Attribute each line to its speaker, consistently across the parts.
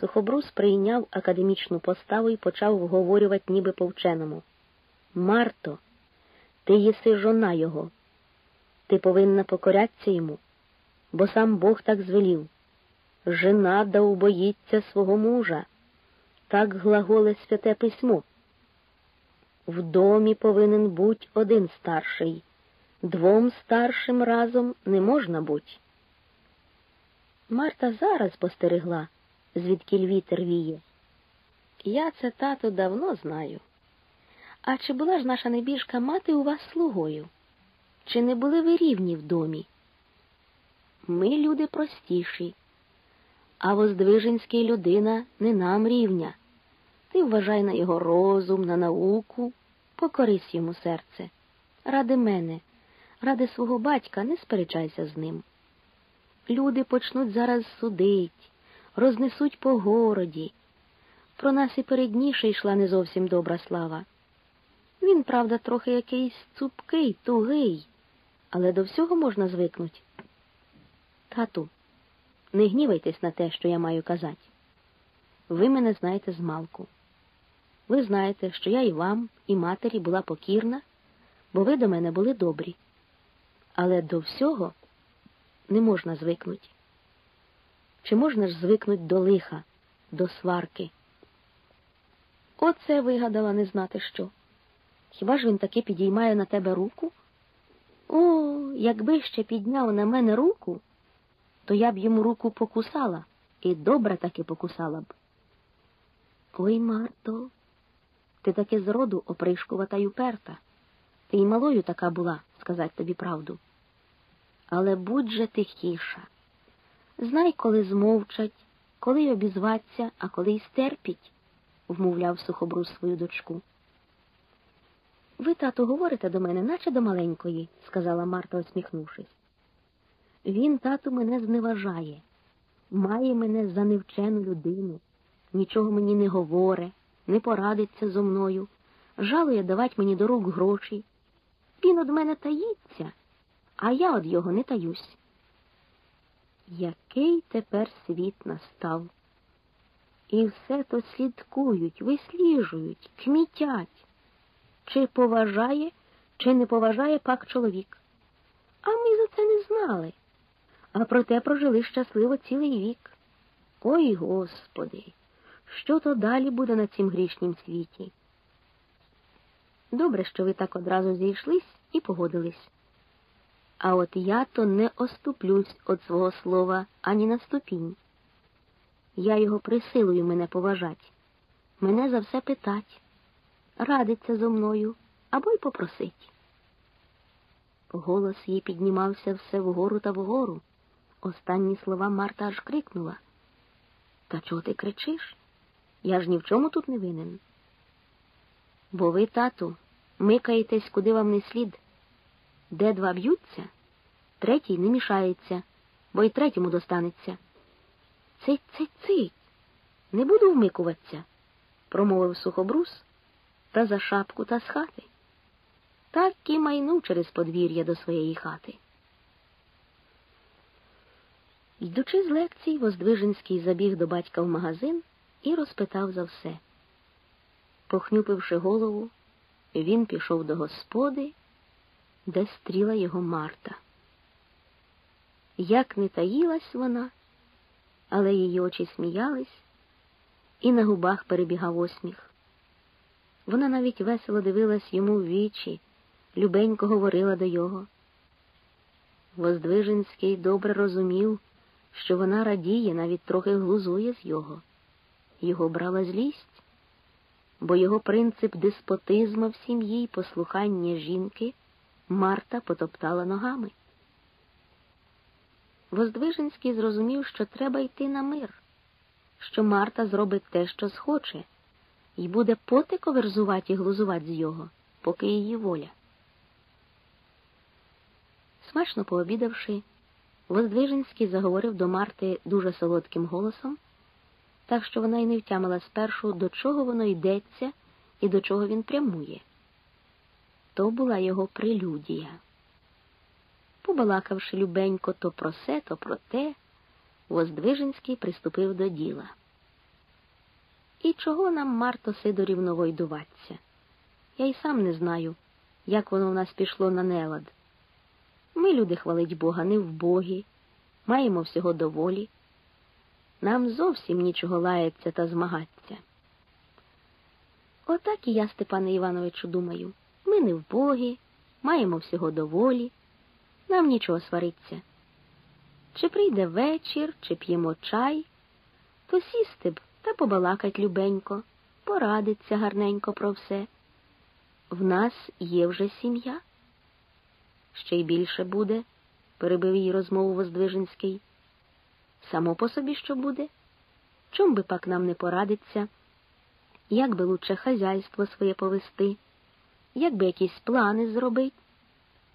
Speaker 1: Сухобрус прийняв академічну поставу і почав вговорювати ніби по вченому. Марто, ти єси жона його. Ти повинна покорятися йому, бо сам Бог так звелів. Жена да убоїться свого мужа. Так глаголе святе письмо. В домі повинен бути один старший, двом старшим разом не можна бути. Марта зараз постерегла, звідки вітер віє. Я це тато давно знаю. А чи була ж наша небіжка мати у вас слугою? Чи не були ви рівні в домі? Ми люди простіші, а Воздвиженський людина не нам рівня. Ти вважай на його розум, на науку, покорись йому серце. Ради мене, ради свого батька, не сперечайся з ним. Люди почнуть зараз судить, рознесуть по городі. Про нас і передніше йшла не зовсім добра слава. Він, правда, трохи якийсь цупкий, тугий, але до всього можна звикнути. Тату, не гнівайтесь на те, що я маю казати. Ви мене знаєте з малку. Ви знаєте, що я і вам, і матері була покірна, бо ви до мене були добрі. Але до всього не можна звикнути. Чи можна ж звикнути до лиха, до сварки? Оце вигадала не знати що. Хіба ж він таки підіймає на тебе руку? О, якби ще підняв на мене руку, то я б йому руку покусала і добре таки покусала б. Ой, Марто, ти таки зроду опришкувата й уперта. Ти й малою така була, сказать тобі правду. Але будь же тихіша. Знай, коли змовчать, коли й обізваться, а коли й стерпіть, вмовляв сухобрус свою дочку. Ви, тато, говорите до мене, наче до маленької, сказала Марта, усміхнувшись. Він, тату, мене зневажає, має мене за невчену людину, нічого мені не говоре, не порадиться зо мною, жалує давать мені до рук гроші. Він од мене таїться, а я од його не таюсь. Який тепер світ настав? І все то слідкують, висліжують, кмітять. Чи поважає, чи не поважає пак чоловік. А ми за це не знали, а проте прожили щасливо цілий вік. Ой Господи, що то далі буде на цім грішнім світі? Добре, що ви так одразу зійшлись і погодились. А от я то не оступлюсь від свого слова ані на ступінь. Я його присилую мене поважать, мене за все питать, радиться зо мною або й попросить. Голос їй піднімався все вгору та вгору. Останні слова Марта аж крикнула. Та чого ти кричиш? Я ж ні в чому тут не винен. Бо ви, тату, микаєтесь, куди вам не слід. Де два б'ються, третій не мішається, бо й третьому достанеться. Цить, цить, цить, не буду вмикуватися, промовив сухобрус та за шапку та з хати. Так і майнув через подвір'я до своєї хати. Йдучи з лекцій, Воздвиженський забіг до батька в магазин і розпитав за все. Похнюпивши голову, він пішов до господи, де стріла його Марта. Як не таїлась вона, але її очі сміялись, і на губах перебігав осміх. Вона навіть весело дивилась йому в вічі, любенько говорила до його. Воздвиженський добре розумів, що вона радіє, навіть трохи глузує з його. Його брала злість, бо його принцип деспотизма в сім'ї й послухання жінки Марта потоптала ногами. Воздвиженський зрозумів, що треба йти на мир, що Марта зробить те, що схоче, і буде потико верзувати і глузувати з його, поки її воля. Смачно пообідавши, Воздвиженський заговорив до Марти дуже солодким голосом, так що вона й не втямила спершу, до чого воно йдеться і до чого він прямує. То була його прелюдія. Побалакавши любенько то про се, то про те, Воздвиженський приступив до діла. І чого нам, Марто Сидорівно, войдуватися? Я й сам не знаю, як воно в нас пішло на нелад. Ми, люди, хвалить Бога, не в Богі, маємо всього доволі. Нам зовсім нічого лається та змагаться. Отак і я, Степане Івановичу, думаю, ми не в маємо всього доволі, нам нічого свариться. Чи прийде вечір, чи п'ємо чай, то сісти б та побалакать любенько, порадиться гарненько про все. В нас є вже сім'я. Ще й більше буде, перебив її розмову Воздвиженський. Само по собі що буде? Чом би пак нам не порадиться? Як би лучше хазяйство своє повести, як би якісь плани зробить?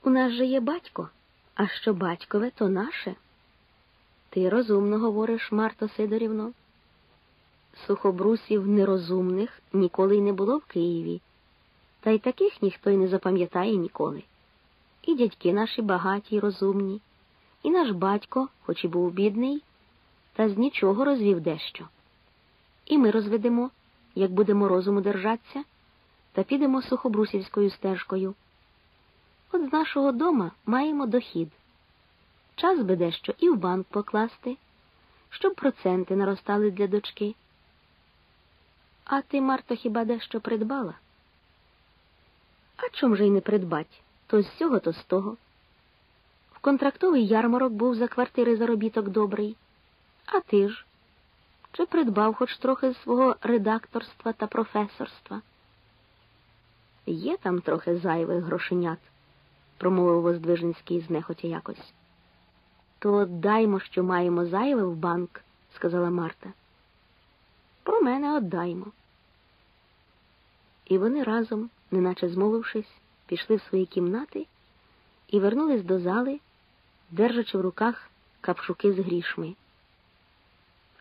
Speaker 1: У нас же є батько, а що батькове, то наше. Ти розумно говориш, Марто Сидорівно. Сухобрусів нерозумних ніколи й не було в Києві, та й таких ніхто й не запам'ятає ніколи. І дядьки наші багаті й розумні, і наш батько, хоч і був бідний, та з нічого розвів дещо. І ми розведемо, як будемо розуму держатися, та підемо сухобрусівською стежкою. От з нашого дома маємо дохід. Час би дещо і в банк покласти, щоб проценти наростали для дочки. А ти, Марто, хіба дещо придбала? А чом же й не придбать? То з цього, то з того. В контрактовий ярмарок був за квартири заробіток добрий. А ти ж? Чи придбав хоч трохи свого редакторства та професорства? Є там трохи зайвих грошенят, промовив Воздвиженський знехотя якось. То даймо, що маємо зайве в банк, сказала Марта. Про мене отдаймо. І вони разом, неначе змовившись, пішли в свої кімнати і вернулись до зали, держачи в руках капшуки з грішми.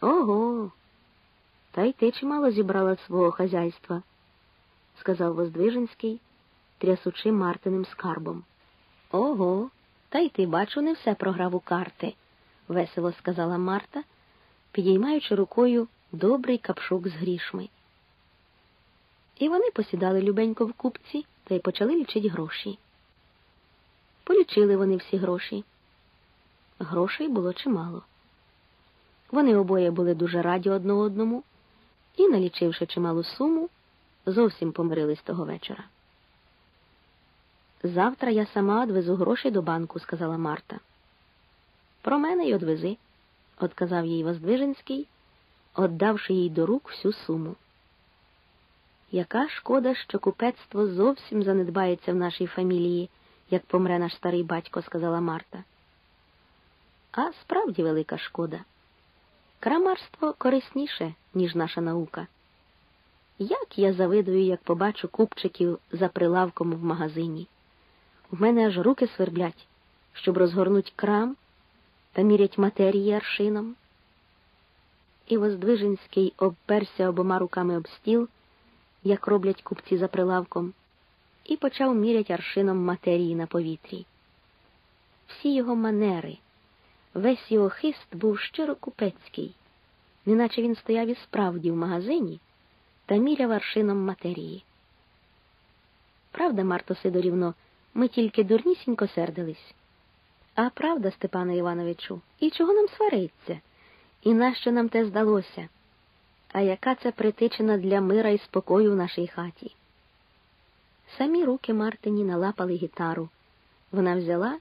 Speaker 1: Ого, та й ти чимало зібрала свого хазяйства, сказав Воздвиженський, трясучи Мартиним скарбом. Ого, та й ти, бачу, не все програв у карти, весело сказала Марта, підіймаючи рукою добрий капшук з грішми. І вони посідали любенько в купці та й почали лічити гроші. Полічили вони всі гроші. Грошей було чимало. Вони обоє були дуже раді одне одному і, налічивши чималу суму, зовсім помирились того вечора. Завтра я сама одвезу гроші до банку, сказала Марта. Про мене й одвези, отказав їй Воздвиженський, отдавши їй до рук всю суму. Яка шкода, що купецтво зовсім занедбається в нашій фамілії, як помре наш старий батько, сказала Марта. А справді велика шкода. Крамарство корисніше, ніж наша наука. Як я завидую, як побачу купчиків за прилавком в магазині. В мене аж руки сверблять, щоб розгорнуть крам та мірять матерії аршином. І Воздвиженський обперся обома руками об стіл, як роблять купці за прилавком, і почав мірять аршином матерії на повітрі. Всі його манери, весь його хист був щиро купецький, неначе він стояв і справді в магазині та міряв аршином матерії. Правда, Марто Сидорівно, ми тільки дурнісінько сердились. А правда, Степане Івановичу, і чого нам свариться? І нащо нам те здалося? А яка це притичина для мира і спокою в нашій хаті? Самі руки Мартині налапали гітару. Вона взяла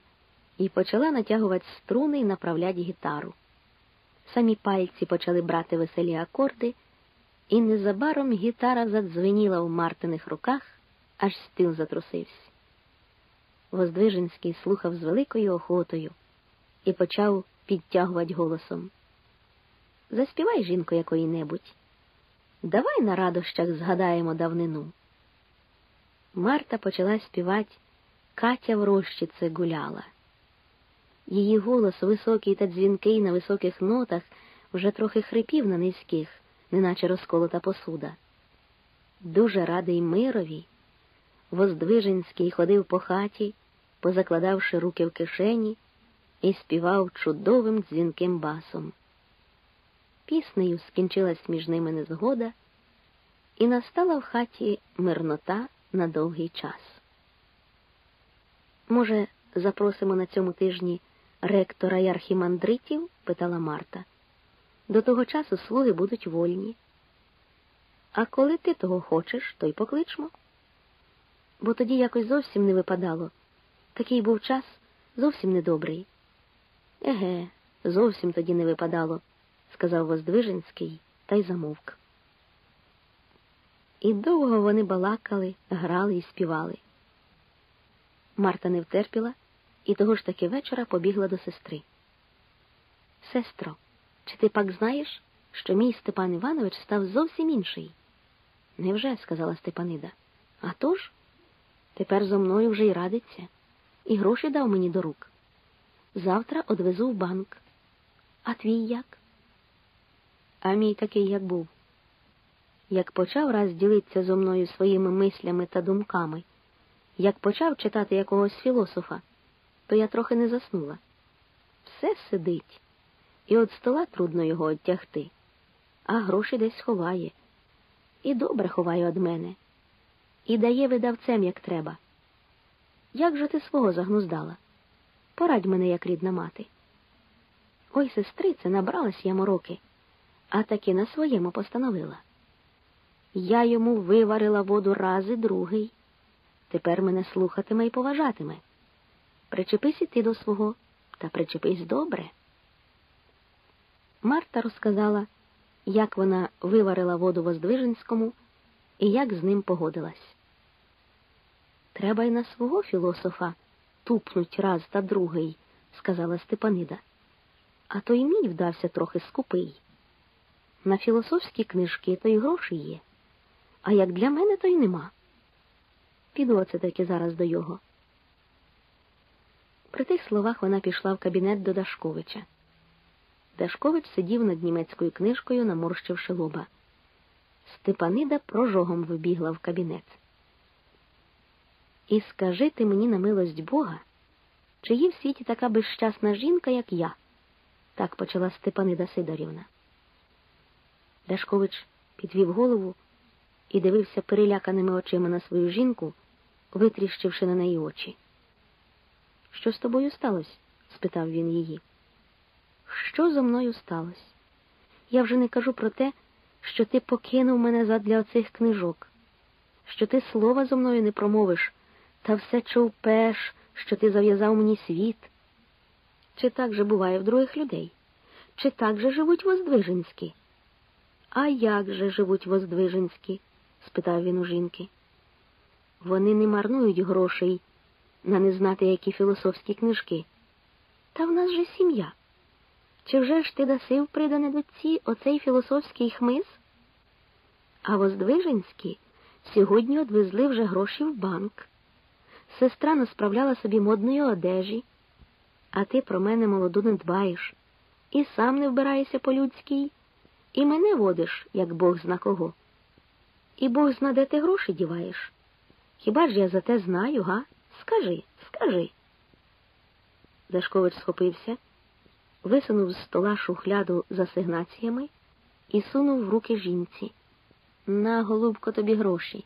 Speaker 1: і почала натягувати струни і направляти гітару. Самі пальці почали брати веселі акорди, і незабаром гітара задзвеніла у Мартиних руках, аж стіл затрусився. Воздвиженський слухав з великою охотою і почав підтягувати голосом. Заспівай, жінко, якої-небудь. Давай на радощах згадаємо давнину. Марта почала співати Катя в рощице гуляла. Її голос високий та дзвінкий на високих нотах вже трохи хрипів на низьких, неначе розколота посуда. Дуже радий мирові. Воздвиженський ходив по хаті, позакладавши руки в кишені, і співав чудовим дзвінким басом. Піснею скінчилась між ними незгода, і настала в хаті мирнота на довгий час. Може, запросимо на цьому тижні ректора й архімандритів? питала Марта. До того часу слуги будуть вольні. А коли ти того хочеш, то й покличмо. Бо тоді якось зовсім не випадало. Такий був час зовсім недобрий. Еге, зовсім тоді не випадало, сказав Воздвиженський та й замовк. І довго вони балакали, грали і співали. Марта не втерпіла і того ж таки вечора побігла до сестри. Сестро, чи ти пак знаєш, що мій Степан Іванович став зовсім інший? Невже? сказала Степанида. «А тож? Тепер зо мною вже й радиться, і гроші дав мені до рук. Завтра одвезу в банк. А твій як? А мій такий, як був. Як почав раз ділитися зо мною своїми мислями та думками, як почав читати якогось філософа, то я трохи не заснула. Все сидить, і от стола трудно його оттягти, а гроші десь ховає. І добре ховає од мене, і дає видавцем, як треба. Як же ти свого загнуздала? Порадь мене, як рідна мати. Ой, сестрице, набралась я мороки, а таки на своєму постановила. Я йому виварила воду рази другий. Тепер мене слухатиме і поважатиме. Причепись і ти до свого, та причепись добре. Марта розказала, як вона виварила воду Воздвиженському і як з ним погодилась. Треба й на свого філософа тупнуть раз та другий, сказала Степанида. А то й мій вдався трохи скупий. На філософські книжки то й гроші є, а як для мене, то й нема. Піду оце таки зараз до його. При тих словах вона пішла в кабінет до Дашковича. Дашкович сидів над німецькою книжкою, наморщивши лоба. Степанида прожогом вибігла в кабінет. І скажи ти мені на милость Бога, чи є в світі така безщасна жінка, як я? Так почала Степанида Сидорівна. Дашкович підвів голову і дивився переляканими очима на свою жінку, витріщивши на неї очі. Що з тобою сталося? спитав він її. Що зо мною сталося? Я вже не кажу про те, що ти покинув мене задля оцих книжок, що ти слова зо мною не промовиш, та все човпеш, що ти зав'язав мені світ. Чи так же буває в других людей? Чи так же живуть воздвиженські? А як же живуть воздвиженські? спитав він у жінки. Вони не марнують грошей на не знати які філософські книжки. Та в нас же сім'я. Чи вже ж ти даси в придане дочці оцей філософський хмиз? А Воздвиженські сьогодні одвезли вже гроші в банк. Сестра насправляла собі модної одежі, а ти про мене молоду не дбаєш, і сам не вбираєшся по-людській, і мене водиш, як Бог зна кого. І Бог зна, де ти гроші діваєш. Хіба ж я за те знаю, га? Скажи, скажи. Дашкович схопився висунув з стола шухляду з асигнаціями і сунув в руки жінці. На, голубко, тобі гроші.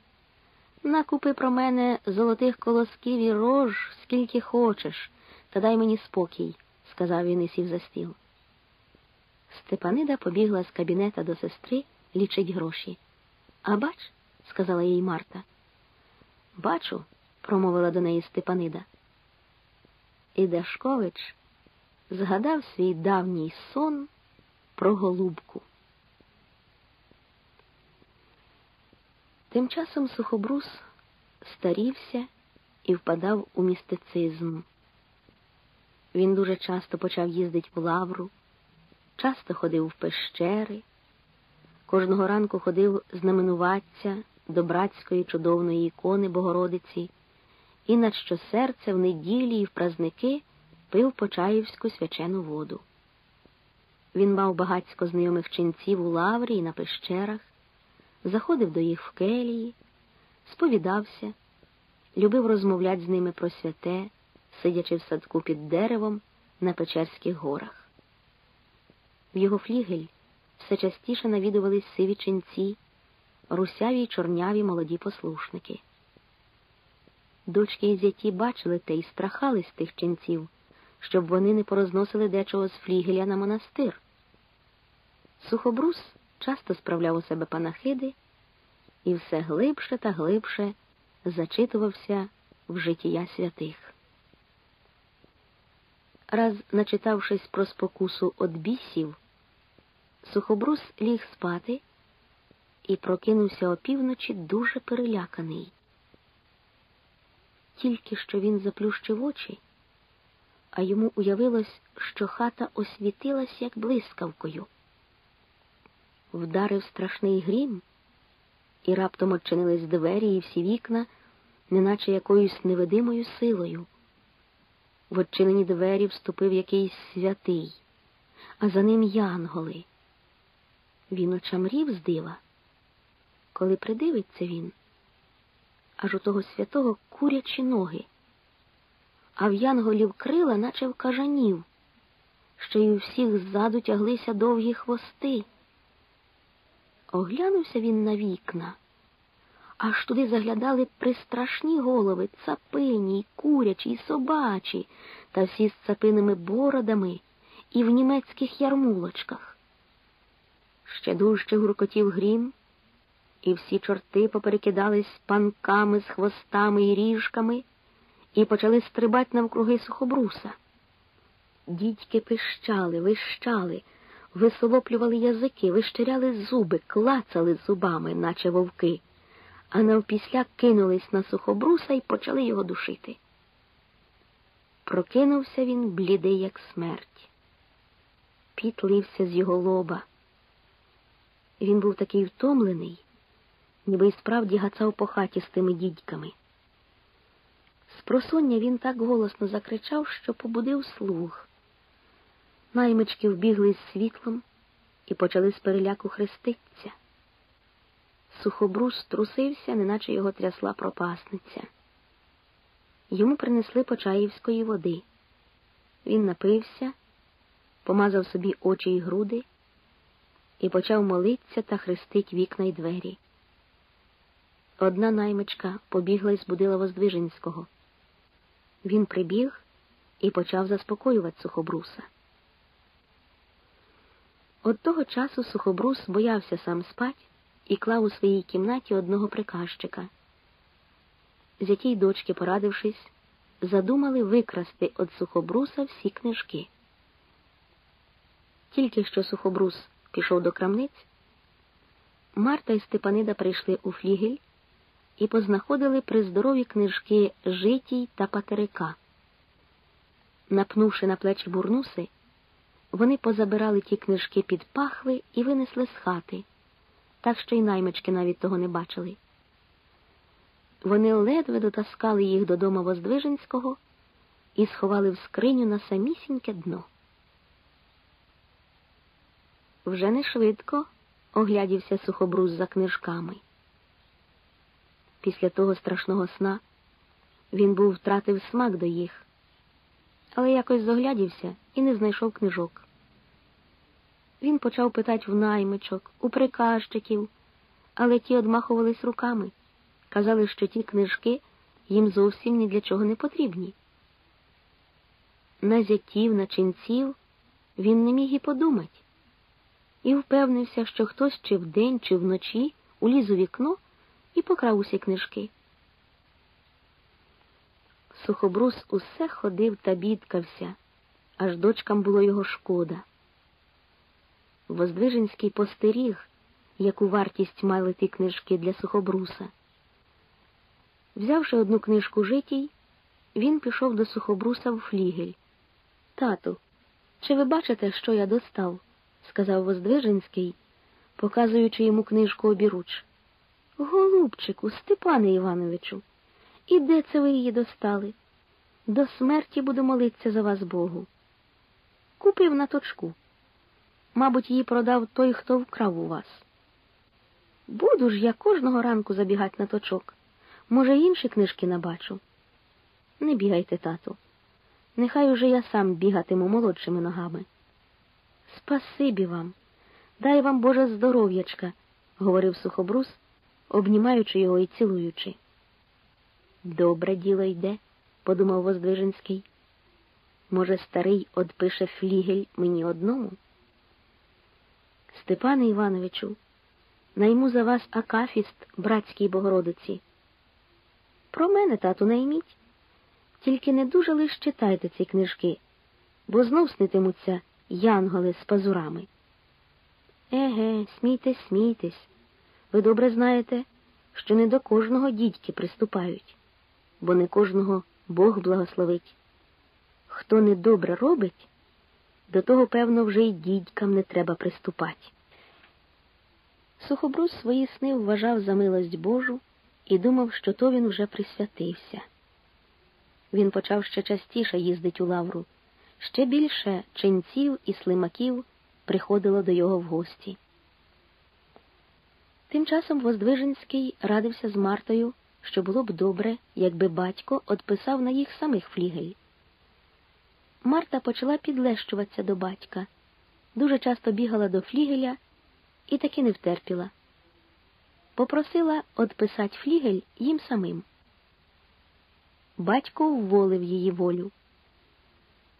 Speaker 1: Накупи про мене золотих колосків і рож, скільки хочеш, та дай мені спокій, сказав він і сів за стіл. Степанида побігла з кабінета до сестри лічить гроші. А бач, сказала їй Марта. Бачу, промовила до неї Степанида. І Дашкович згадав свій давній сон про голубку. Тим часом сухобрус старівся і впадав у містицизм. Він дуже часто почав їздити в лавру, часто ходив в пещери, кожного ранку ходив знаменуватися до братської чудовної ікони Богородиці, і на щосерце в неділі і в празники пив Почаївську свячену воду. Він мав багатько знайомих ченців у лаврі і на пещерах, заходив до їх в келії, сповідався, любив розмовляти з ними про святе, сидячи в садку під деревом на Печерських горах. В його флігель все частіше навідувались сиві ченці, русяві й чорняві молоді послушники. Дочки і зяті бачили те і страхались тих ченців, щоб вони не порозносили дечого з флігеля на монастир. Сухобрус часто справляв у себе панахиди і все глибше та глибше зачитувався в життя святих. Раз, начитавшись про спокусу од бісів, сухобрус ліг спати і прокинувся опівночі дуже переляканий. Тільки що він заплющив очі, а йому уявилось, що хата освітилась як блискавкою. Вдарив страшний грім, і раптом odчинились двері і всі вікна, неначе якоюсь невидимою силою. В odчинені двері вступив якийсь святий, а за ним янголи. Він очамрів з дива. Коли придивиться він, аж у того святого курячі ноги, а в янголів крила, наче в кажанів, що й у всіх ззаду тяглися довгі хвости. Оглянувся він на вікна, аж туди заглядали пристрашні голови, цапині, й курячі, й собачі, та всі з цапиними бородами і в німецьких ярмулочках. Ще дужче гуркотів грім, і всі чорти поперекидались панками з хвостами і ріжками і почали стрибати навкруги сухобруса. Дідьки пищали, вищали, висолоплювали язики, вищеряли зуби, клацали зубами, наче вовки, а навпісля кинулись на сухобруса і почали його душити. Прокинувся він блідий, як смерть. Піт лився з його лоба. Він був такий втомлений, ніби й справді гацав по хаті з тими дідьками. Спросоння він так голосно закричав, що побудив слух. Наймички вбігли з світлом і почали з переляку хреститься. Сухобрус трусився, неначе його трясла пропасниця. Йому принесли почаївської води. Він напився, помазав собі очі й груди і почав молитися та хрестить вікна й двері. Одна наймичка побігла і збудила Воздвиженського. Він прибіг і почав заспокоювати сухобруса. От того часу сухобрус боявся сам спать і клав у своїй кімнаті одного приказчика. Зяті й дочки, порадившись, задумали викрасти від сухобруса всі книжки. Тільки що сухобрус пішов до крамниць, Марта і Степанида прийшли у флігель і познаходили приздорові книжки житій та патерика. Напнувши на плечі бурнуси, вони позабирали ті книжки під пахви і винесли з хати, так що й наймички навіть того не бачили. Вони ледве дотаскали їх додому Воздвиженського і сховали в скриню на самісіньке дно. Вже не швидко оглядівся сухобрус за книжками. Після того страшного сна він був втратив смак до їх, але якось зоглядівся і не знайшов книжок. Він почав питати в наймичок, у приказчиків, але ті одмахувались руками, казали, що ті книжки їм зовсім ні для чого не потрібні. На зятів, на ченців він не міг і подумати, і впевнився, що хтось чи вдень, чи вночі уліз у вікно і покрав усі книжки. Сухобрус усе ходив та бідкався, аж дочкам було його шкода. Воздвиженський постеріг, яку вартість мали ті книжки для сухобруса. Взявши одну книжку житій, він пішов до сухобруса в флігель. Тату, чи ви бачите, що я достав? сказав Воздвиженський, показуючи йому книжку обіруч. Голубчику, Степане Івановичу, і де це ви її достали? До смерті буду молитися за вас Богу. Купив на точку. Мабуть, її продав той, хто вкрав у вас. Буду ж я кожного ранку забігати на точок. Може, інші книжки набачу. Не бігайте, тату. Нехай уже я сам бігатиму молодшими ногами. Спасибі вам, дай вам Боже здоров'ячка, говорив сухобрус обнімаючи його і цілуючи. Добре діло йде, подумав Воздвиженський. Може, старий одпише флігель мені одному? Степане Івановичу, найму за вас акафіст братській Богородиці. Про мене, тату, найміть. Тільки не дуже лиш читайте ці книжки, бо знов снитимуться янголи з пазурами. Еге, смійтесь, смійтесь. Ви добре знаєте, що не до кожного дідьки приступають, бо не кожного Бог благословить. Хто недобре робить, до того, певно, вже й дідькам не треба приступати. Сухобрус свої сни вважав за милость Божу і думав, що то він вже присвятився. Він почав ще частіше їздить у лавру, ще більше ченців і слимаків приходило до його в гості. Тим часом Воздвиженський радився з Мартою, що було б добре, якби батько отписав на їх самих флігель. Марта почала підлещуватися до батька, дуже часто бігала до флігеля і таки не втерпіла. Попросила отписати флігель їм самим. Батько вволив її волю.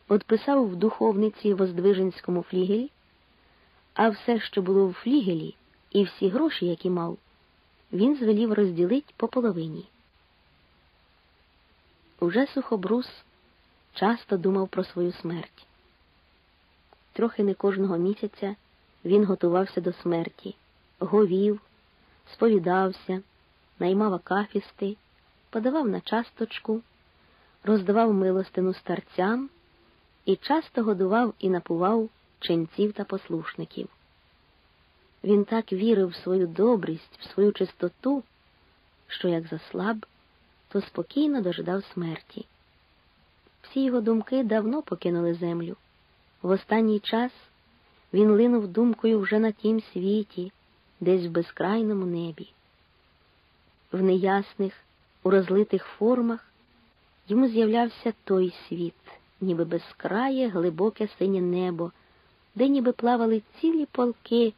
Speaker 1: Отписав в духовниці Воздвиженському флігель, а все, що було в флігелі, і всі гроші, які мав, він звелів розділить по половині. Уже сухобрус часто думав про свою смерть. Трохи не кожного місяця він готувався до смерті, говів, сповідався, наймав акафісти, подавав на часточку, роздавав милостину старцям і часто годував і напував ченців та послушників. Він так вірив в свою добрість, в свою чистоту, що як заслаб, то спокійно дожидав смерті. Всі його думки давно покинули землю. В останній час він линув думкою вже на тім світі, десь в безкрайному небі. В неясних, у розлитих формах йому з'являвся той світ, ніби безкрає, глибоке синє небо, де ніби плавали цілі полки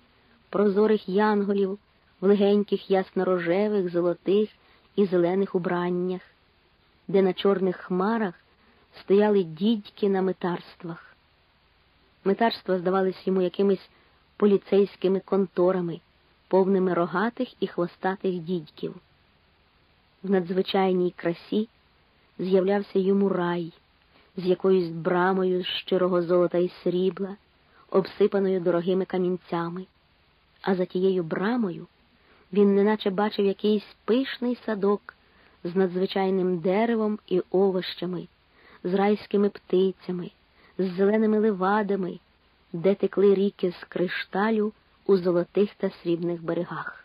Speaker 1: прозорих янголів в легеньких ясно-рожевих, золотих і зелених убраннях, де на чорних хмарах стояли дідьки на метарствах. Метарства здавались йому якимись поліцейськими конторами, повними рогатих і хвостатих дідьків. В надзвичайній красі з'являвся йому рай з якоюсь брамою з щирого золота і срібла, обсипаною дорогими камінцями, а за тією брамою він неначе бачив якийсь пишний садок з надзвичайним деревом і овощами, з райськими птицями, з зеленими ливадами, де текли ріки з кришталю у золотих та срібних берегах.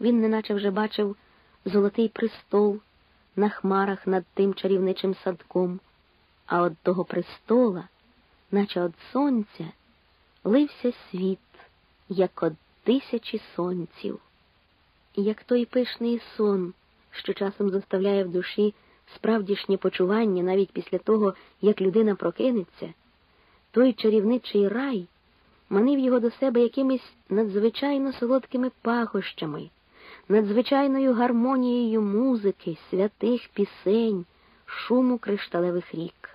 Speaker 1: Він неначе вже бачив золотий престол на хмарах над тим чарівничим садком, а от того престола, наче од сонця, лився світ, як од тисячі сонців, як той пишний сон, що часом заставляє в душі справдішнє почування навіть після того, як людина прокинеться, той чарівничий рай манив його до себе якимись надзвичайно солодкими пахощами, надзвичайною гармонією музики, святих пісень, шуму кришталевих рік.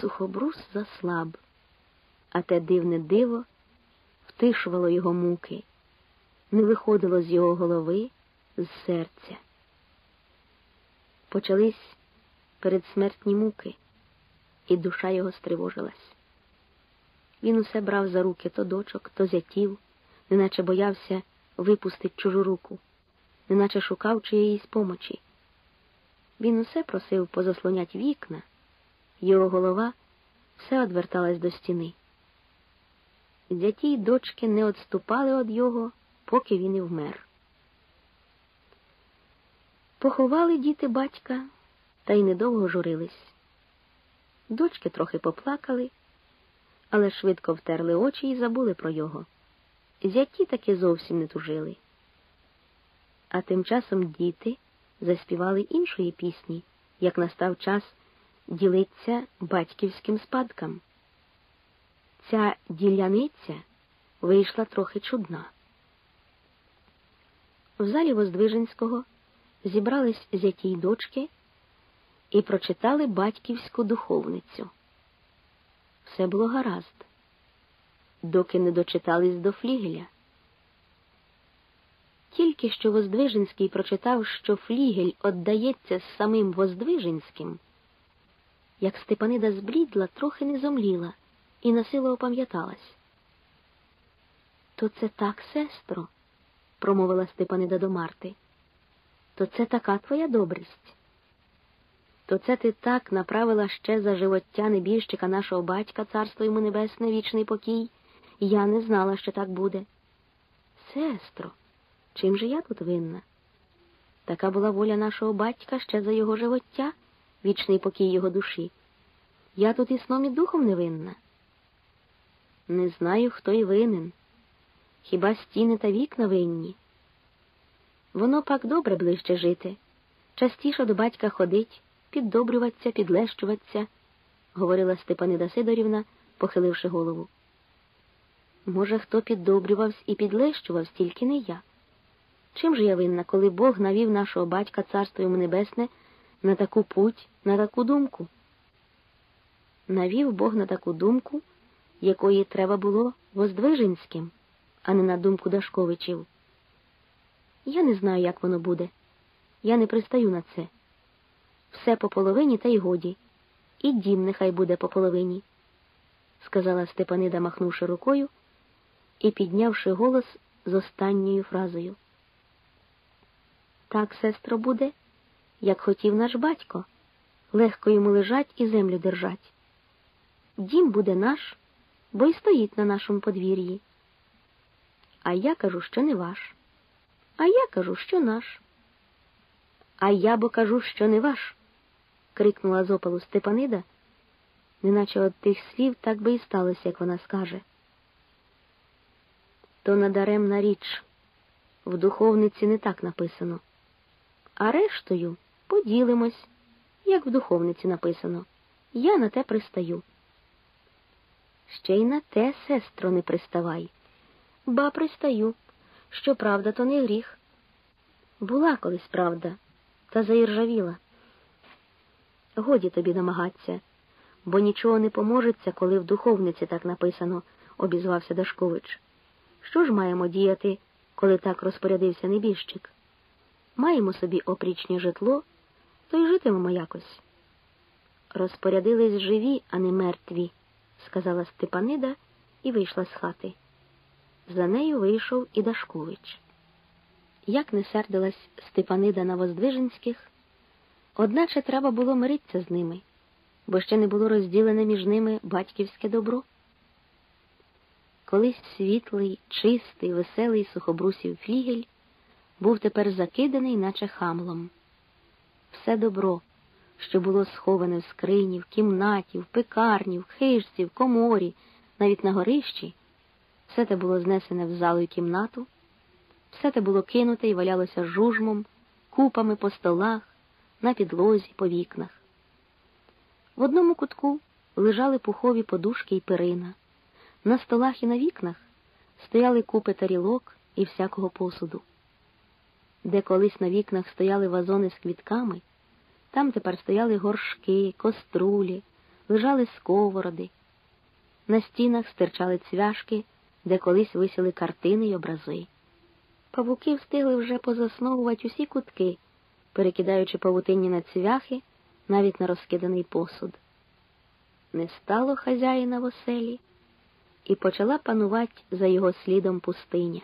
Speaker 1: Сухобрус заслаб, а те дивне диво втишувало його муки, не виходило з його голови, з серця. Почались передсмертні муки, і душа його стривожилась. Він усе брав за руки то дочок, то зятів, неначе боявся випустить чужу руку, неначе шукав чиєїсь помочі. Він усе просив позаслонять вікна, його голова все одверталась до стіни. Зяті й дочки не odступали від його, поки він і вмер. Поховали діти батька та й недовго журились. Дочки трохи поплакали, але швидко втерли очі і забули про його. Зяті таки зовсім не тужили. А тим часом діти заспівали іншої пісні, як настав час ділиться батьківським спадкам. Ця діляниця вийшла трохи чудна. В залі Воздвиженського зібрались зяті й дочки і прочитали батьківську духовницю. Все було гаразд, доки не дочитались до флігеля. Тільки що Воздвиженський прочитав, що флігель оддається самим Воздвиженським, як Степанида зблідла, трохи не зомліла і насило опам'яталась. То це так, сестро, промовила Степанида до Марти. То це така твоя добрість. То це ти так направила ще за живоття небіжчика нашого батька, царство йому небесне, вічний покій. Я не знала, що так буде. Сестро, чим же я тут винна? Така була воля нашого батька ще за його живоття, вічний покій його душі. Я тут і сном і духом не винна. Не знаю, хто й винен. Хіба стіни та вікна винні? Воно пак добре ближче жити, частіше до батька ходить, піддобрюватися, підлещуватися, говорила Степанида Сидорівна, похиливши голову. Може, хто піддобрювався і підлещувався, тільки не я. Чим же я винна, коли Бог навів нашого батька царство йому небесне на таку путь, на таку думку? Навів Бог на таку думку, якої треба було Воздвиженським, а не на думку Дашковичів. Я не знаю, як воно буде. Я не пристаю на це. Все по половині та й годі. І дім нехай буде по половині, сказала Степанида, махнувши рукою і піднявши голос з останньою фразою. Так, сестро, буде, як хотів наш батько, легко йому лежать і землю держать. Дім буде наш, бо й стоїть на нашому подвір'ї. А я кажу, що не ваш. А я кажу, що наш. А я бо кажу, що не ваш. крикнула з опалу Степанида, неначе от тих слів так би і сталося, як вона скаже. То надаремна річ, в духовниці не так написано. А рештою поділимось, як в духовниці написано. Я на те пристаю. Ще й на те, сестро, не приставай. Ба пристаю. Що правда, то не гріх. Була колись правда, та заіржавіла. Годі тобі намагатися, бо нічого не поможеться, коли в духовниці так написано, обізвався Дашкович. Що ж маємо діяти, коли так розпорядився небіжчик? Маємо собі опрічне житло, то й житимемо якось. Розпорядились живі, а не мертві, сказала Степанида і вийшла з хати. За нею вийшов і Дашкович. Як не сердилась Степанида на Воздвиженських, одначе треба було миритися з ними, бо ще не було розділене між ними батьківське добро. Колись світлий, чистий, веселий сухобрусів флігель був тепер закиданий, наче хамлом. Все добро, що було сховане в скрині, в кімнаті, в пекарні, в хижці, в коморі, навіть на горищі. Все те було знесене в залу й кімнату, все те було кинуте і валялося жужмом, купами по столах, на підлозі, по вікнах. В одному кутку лежали пухові подушки й перина. На столах і на вікнах стояли купи тарілок і всякого посуду. Де колись на вікнах стояли вазони з квітками, там тепер стояли горшки, кострулі, лежали сковороди. На стінах стирчали цвяшки де колись висіли картини й образи. Павуки встигли вже позасновувати усі кутки, перекидаючи павутинні на цвяхи, навіть на розкиданий посуд. Не стало хазяїна в оселі, і почала панувати за його слідом пустиня.